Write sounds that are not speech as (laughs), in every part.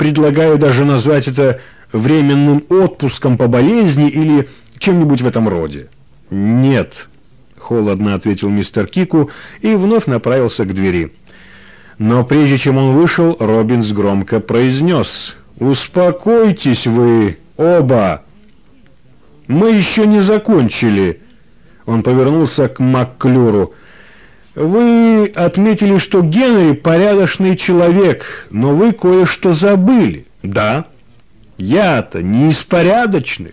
предлагаю даже назвать это временным отпуском по болезни или чем-нибудь в этом роде. Нет, холодно ответил мистер Кику и вновь направился к двери. Но прежде чем он вышел, Робинс громко произнес «Успокойтесь вы оба! Мы еще не закончили!» Он повернулся к Макклюру. «Вы отметили, что Генри порядочный человек, но вы кое-что забыли». «Да, я-то не из порядочных.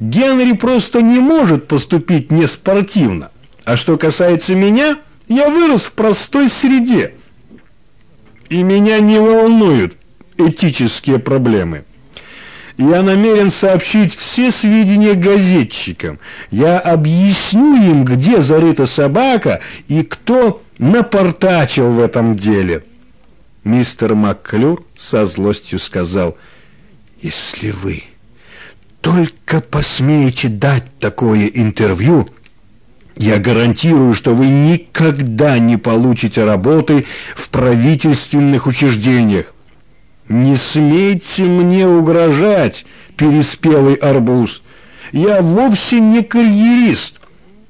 Генри просто не может поступить неспортивно. А что касается меня, я вырос в простой среде» и меня не волнуют этические проблемы. Я намерен сообщить все сведения газетчикам. Я объясню им, где зарыта собака и кто напортачил в этом деле. Мистер Макклюр со злостью сказал, «Если вы только посмеете дать такое интервью, я гарантирую, что вы никогда не получите работы в правительственных учреждениях. Не смейте мне угрожать, переспелый арбуз. Я вовсе не карьерист.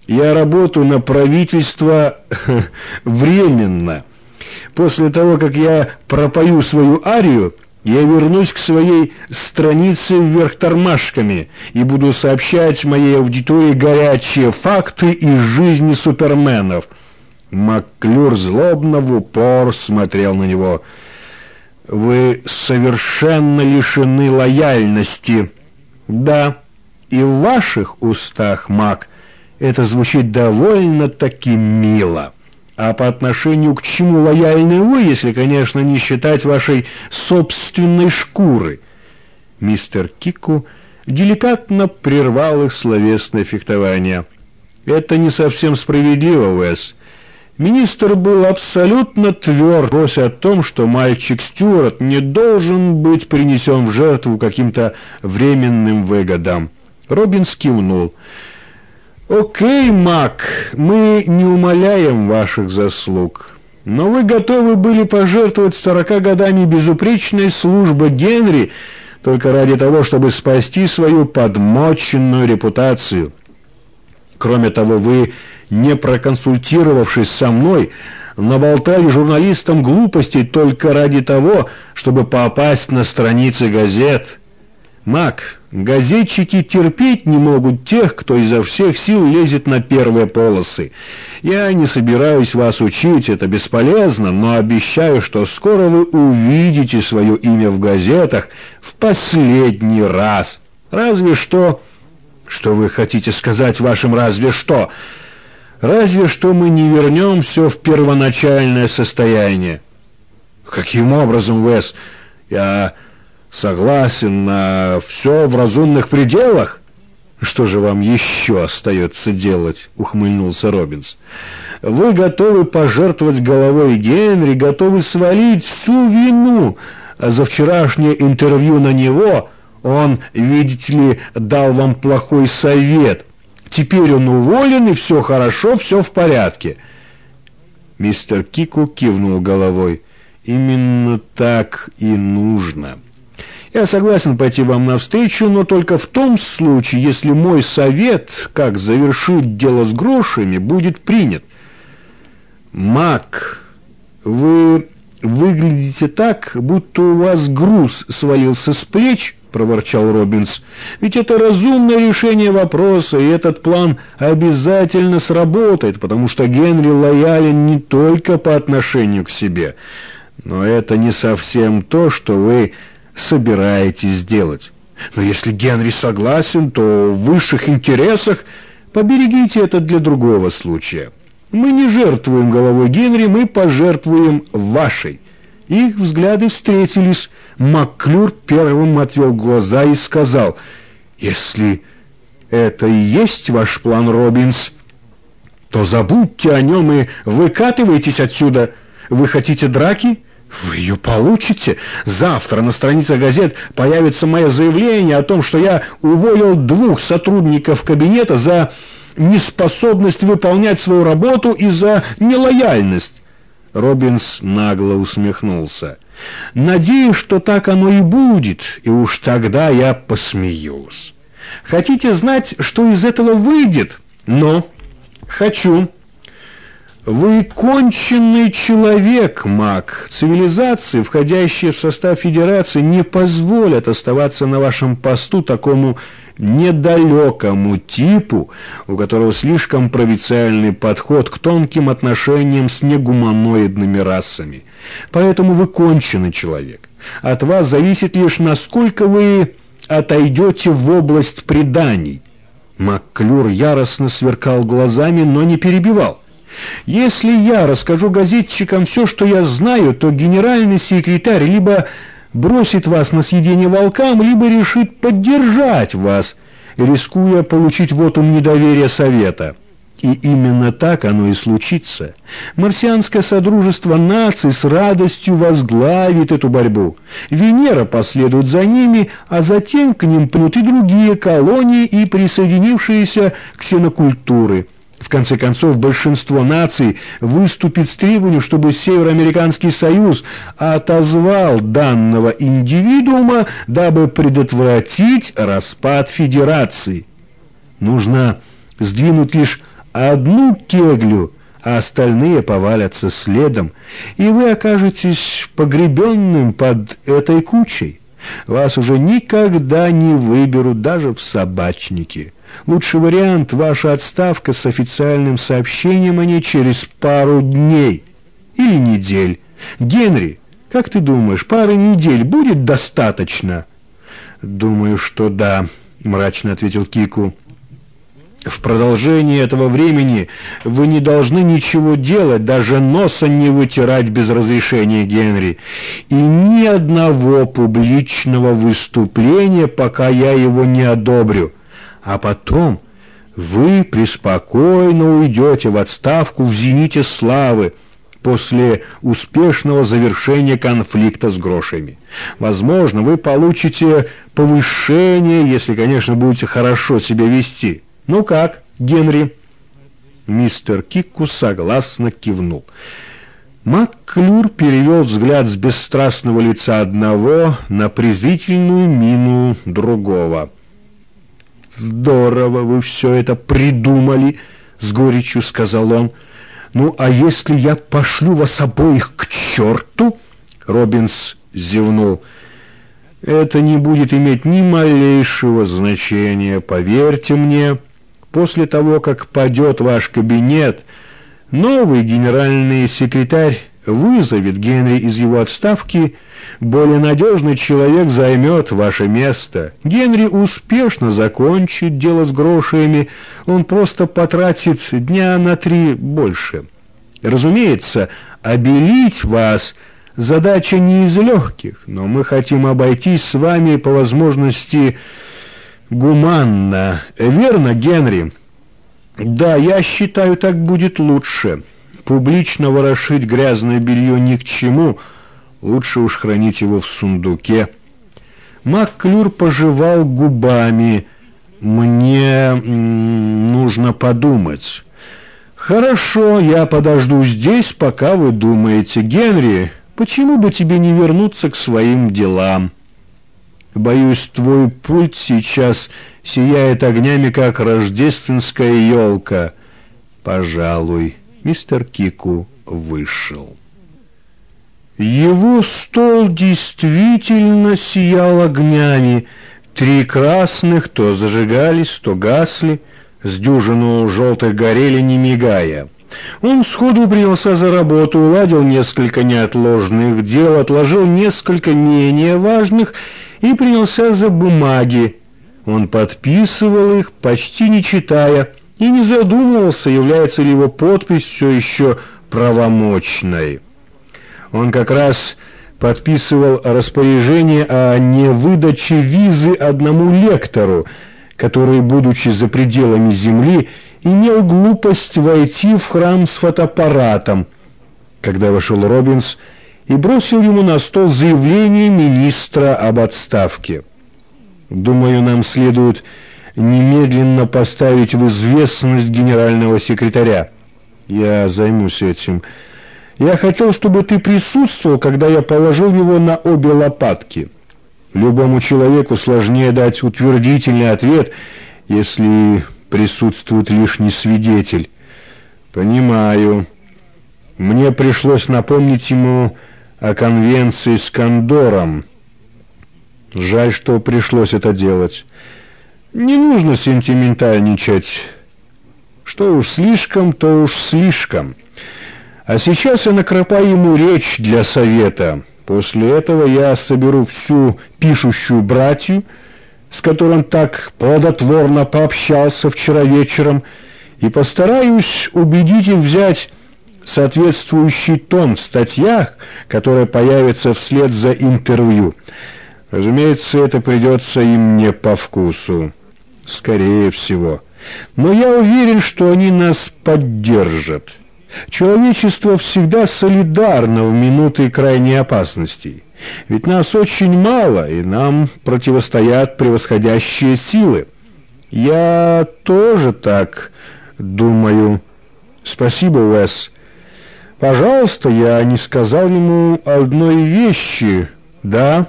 Я работаю на правительство (laughs) временно. После того, как я пропою свою арию, я вернусь к своей странице вверх тормашками и буду сообщать моей аудитории горячие факты из жизни суперменов. Макклюр злобно в упор смотрел на него. «Вы совершенно лишены лояльности». «Да, и в ваших устах, Мак, это звучит довольно-таки мило». А по отношению к чему лояльны вы, если, конечно, не считать вашей собственной шкуры? Мистер Кику деликатно прервал их словесное фехтование. Это не совсем справедливо, Уэс. Министр был абсолютно тверд о том, что мальчик Стюарт не должен быть принесен в жертву каким-то временным выгодам. Робинс кивнул. Окей, Мак, мы не умоляем ваших заслуг, но вы готовы были пожертвовать сорока годами безупречной службы Генри только ради того, чтобы спасти свою подмоченную репутацию. Кроме того, вы, не проконсультировавшись со мной, наболтали журналистам глупостей только ради того, чтобы попасть на страницы газет. Мак, газетчики терпеть не могут тех, кто изо всех сил лезет на первые полосы. Я не собираюсь вас учить, это бесполезно, но обещаю, что скоро вы увидите свое имя в газетах в последний раз. Разве что... Что вы хотите сказать вашим «разве что»? Разве что мы не вернем все в первоначальное состояние. Каким образом, Вес? Я согласен на все в разумных пределах. Что же вам еще остается делать? Ухмыльнулся Робинс. Вы готовы пожертвовать головой Генри, готовы свалить всю вину за вчерашнее интервью на него. Он, видите ли, дал вам плохой совет. Теперь он уволен, и все хорошо, все в порядке. Мистер Кику кивнул головой. Именно так и нужно. Я согласен пойти вам навстречу, но только в том случае, если мой совет, как завершить дело с грошами, будет принят. Мак, вы выглядите так, будто у вас груз свалился с плеч, проворчал Робинс. Ведь это разумное решение вопроса, и этот план обязательно сработает, потому что Генри лоялен не только по отношению к себе. Но это не совсем то, что вы собираетесь сделать. Но если Генри согласен, то в высших интересах поберегите это для другого случая. Мы не жертвуем головой Генри, мы пожертвуем вашей. Их взгляды встретились. Макклюр первым отвел глаза и сказал, «Если это и есть ваш план, Робинс, то забудьте о нем и выкатывайтесь отсюда. Вы хотите драки?» Вы ее получите. Завтра на странице газет появится мое заявление о том, что я уволил двух сотрудников кабинета за неспособность выполнять свою работу и за нелояльность. Робинс нагло усмехнулся. Надеюсь, что так оно и будет, и уж тогда я посмеюсь. Хотите знать, что из этого выйдет? Но хочу. Вы конченный человек, маг. Цивилизации, входящие в состав Федерации, не позволят оставаться на вашем посту такому недалекому типу, у которого слишком провинциальный подход к тонким отношениям с негуманоидными расами. Поэтому вы конченый человек. От вас зависит лишь, насколько вы отойдете в область преданий. Макклюр яростно сверкал глазами, но не перебивал. Если я расскажу газетчикам все, что я знаю, то генеральный секретарь либо бросит вас на съедение волкам, либо решит поддержать вас, рискуя получить вотум недоверия совета. И именно так оно и случится. Марсианское содружество наций с радостью возглавит эту борьбу. Венера последует за ними, а затем к ним придут и другие колонии и присоединившиеся ксенокультуры – в конце концов, большинство наций выступит с требованием, чтобы Североамериканский союз отозвал данного индивидуума, дабы предотвратить распад федерации. Нужно сдвинуть лишь одну кеглю, а остальные повалятся следом, и вы окажетесь погребенным под этой кучей. Вас уже никогда не выберут даже в собачники. Лучший вариант – ваша отставка с официальным сообщением о ней через пару дней или недель. Генри, как ты думаешь, пары недель будет достаточно? Думаю, что да, мрачно ответил Кику. В продолжении этого времени вы не должны ничего делать, даже носа не вытирать без разрешения Генри. И ни одного публичного выступления, пока я его не одобрю а потом вы преспокойно уйдете в отставку в зените славы после успешного завершения конфликта с грошами. Возможно, вы получите повышение, если, конечно, будете хорошо себя вести. Ну как, Генри? Мистер Кикку согласно кивнул. Макклюр перевел взгляд с бесстрастного лица одного на презрительную мину другого. «Здорово вы все это придумали!» — с горечью сказал он. «Ну, а если я пошлю вас обоих к черту?» Робинс зевнул. «Это не будет иметь ни малейшего значения, поверьте мне. После того, как падет ваш кабинет, новый генеральный секретарь вызовет Генри из его отставки, более надежный человек займет ваше место. Генри успешно закончит дело с грошами, он просто потратит дня на три больше. Разумеется, обелить вас задача не из легких, но мы хотим обойтись с вами по возможности гуманно. Верно, Генри? Да, я считаю, так будет лучше». Публично ворошить грязное белье ни к чему, лучше уж хранить его в сундуке. Макклюр пожевал губами. «Мне нужно подумать». «Хорошо, я подожду здесь, пока вы думаете. Генри, почему бы тебе не вернуться к своим делам?» «Боюсь, твой пульт сейчас сияет огнями, как рождественская елка». «Пожалуй» мистер Кику вышел. Его стол действительно сиял огнями. Три красных то зажигались, то гасли, с дюжину желтых горели, не мигая. Он сходу принялся за работу, уладил несколько неотложных дел, отложил несколько менее важных и принялся за бумаги. Он подписывал их, почти не читая, и не задумывался, является ли его подпись все еще правомочной. Он как раз подписывал распоряжение о невыдаче визы одному лектору, который, будучи за пределами земли, имел глупость войти в храм с фотоаппаратом, когда вошел Робинс и бросил ему на стол заявление министра об отставке. «Думаю, нам следует немедленно поставить в известность генерального секретаря. Я займусь этим. Я хотел, чтобы ты присутствовал, когда я положил его на обе лопатки. Любому человеку сложнее дать утвердительный ответ, если присутствует лишний свидетель. Понимаю. Мне пришлось напомнить ему о конвенции с Кондором. Жаль, что пришлось это делать. Не нужно сентиментальничать. Что уж слишком, то уж слишком. А сейчас я накропаю ему речь для совета. После этого я соберу всю пишущую братью, с которым так плодотворно пообщался вчера вечером, и постараюсь убедить их взять соответствующий тон в статьях, которые появятся вслед за интервью. Разумеется, это придется им не по вкусу. Скорее всего. Но я уверен, что они нас поддержат. Человечество всегда солидарно в минуты крайней опасности. Ведь нас очень мало, и нам противостоят превосходящие силы. Я тоже так думаю. Спасибо, Уэс. Пожалуйста, я не сказал ему одной вещи, да?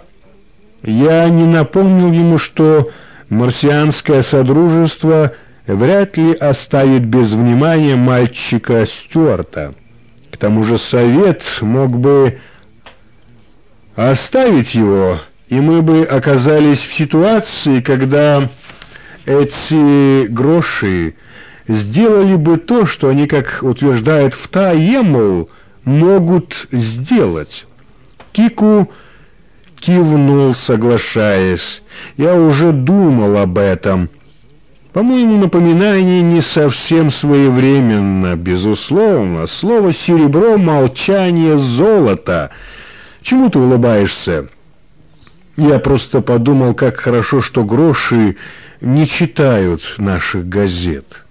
Я не напомнил ему, что марсианское содружество вряд ли оставит без внимания мальчика Стюарта. К тому же совет мог бы оставить его, и мы бы оказались в ситуации, когда эти гроши сделали бы то, что они, как утверждает Втаемл, могут сделать. Кику кивнул, соглашаясь. Я уже думал об этом. По-моему, напоминание не совсем своевременно, безусловно. Слово «серебро» — молчание золота. Чему ты улыбаешься? Я просто подумал, как хорошо, что гроши не читают наших газет».